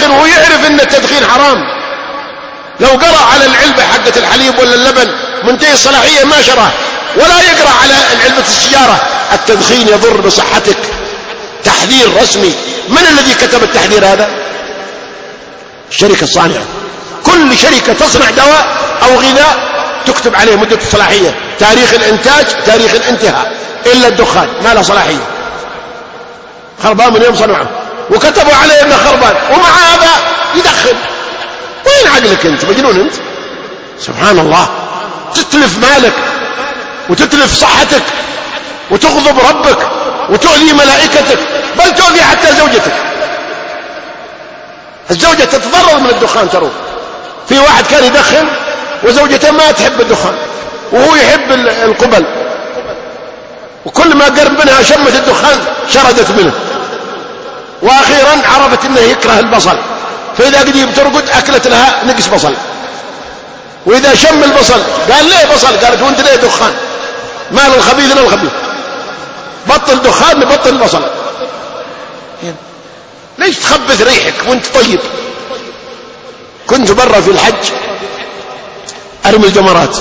يدخن وهو يعرف إن التدخين حرام. لو قرأ على العلبة حقة الحليب ولا اللبن منتهي الصلاحية ما شراه ولا يقرأ على علبة السيارة التدخين يضر بصحتك. تحذير رسمي. من الذي كتب التحذير هذا؟ الشركة الصانعة كل شركة تصنع دواء أو غذاء تكتب عليه مدة الصلاحية. تاريخ الإنتاج تاريخ الانتهاء. إلا الدخان ما له صلاحية. خربان من يوم صنعه. وكتبوا عليه انه خربان. ومع هذا يدخن وين عقلك أنت؟ مجنون أنت؟ سبحان الله. تتلف مالك وتتلف صحتك وتغضب ربك وتؤذي ملائكتك بل تؤذي حتى زوجتك. الزوجة تتضرر من الدخان ترى في واحد كان يدخن وزوجته ما تحب الدخان وهو يحب القبل. وكل ما قرب منها شمت الدخان شردت منه. وأخيرا عرفت إنه يكره البصل. فإذا قد ترقد أكلت لها نقص بصل. وإذا شم البصل قال ليه بصل؟ قالت وانت ليه دخان؟ ما للخبيث إلا الخبيث. بطل دخان بطل البصل. ليش تخبث ريحك وانت طيب؟ كنت برا في الحج أرمي الجمرات.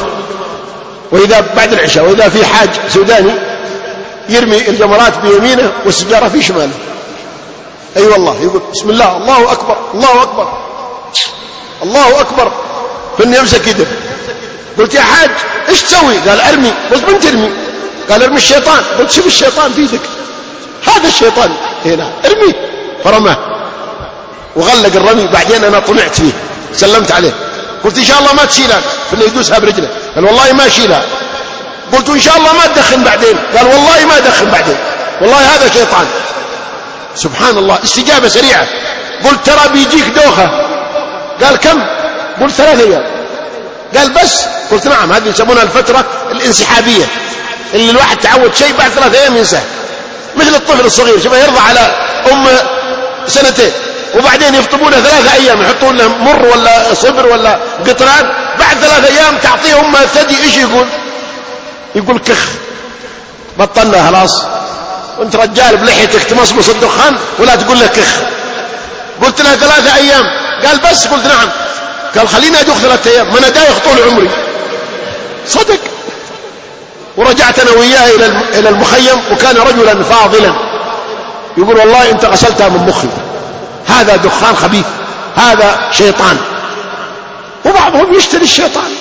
وإذا بعد العشاء وإذا في حاج سوداني يرمي الجمرات بيمينه والسجاره في شماله. أي أيوة والله يقول بسم الله الله أكبر الله أكبر. الله أكبر. فاني يمسك يده. قلت يا حاج إيش تسوي؟ قال أرمي قلت من ترمي؟ قال أرمي الشيطان. قلت شوف الشيطان في يدك هذا الشيطان. هنا أرمي. فرماه وغلق الرمي. بعدين أنا طمعت فيه. سلمت عليه. قلت إن شاء الله ما تشيلها فإنه يدوسها برجله. قال والله ما اشيلها قلت إن شاء الله ما تدخن بعدين. قال والله ما أدخن بعدين. والله هذا شيطان. سبحان الله استجابة سريعة. قلت ترى بيجيك دوخة. قال كم؟ قلت ثلاثة أيام قال بس؟ قلت نعم هذه يسمونها الفترة الانسحابية. اللي الواحد تعود شيء بعد ثلاثة أيام ينساه مثل الطفل الصغير شوف يرضى على أم سنتين وبعدين يفطمونه ثلاثة أيام يحطون له مر ولا صبر ولا قطران بعد ثلاثة أيام تعطيه أمه ثدي إيش يقول؟ يقول كخ. بطلنا خلاص. وانت رجال بلحيتك تمصمص الدخان ولا تقول له كخ قلت له ثلاثة أيام. قال بس قلت نعم. قال خليني أدوخ ثلاثة أيام. ما أنا دايخ طول عمري. صدق. ورجعت أنا وياه إلى المخيم وكان رجلا فاضلا. يقول والله أنت غسلتها من مخي. هذا دخان خبيث. هذا شيطان. وبعضهم يشتري الشيطان.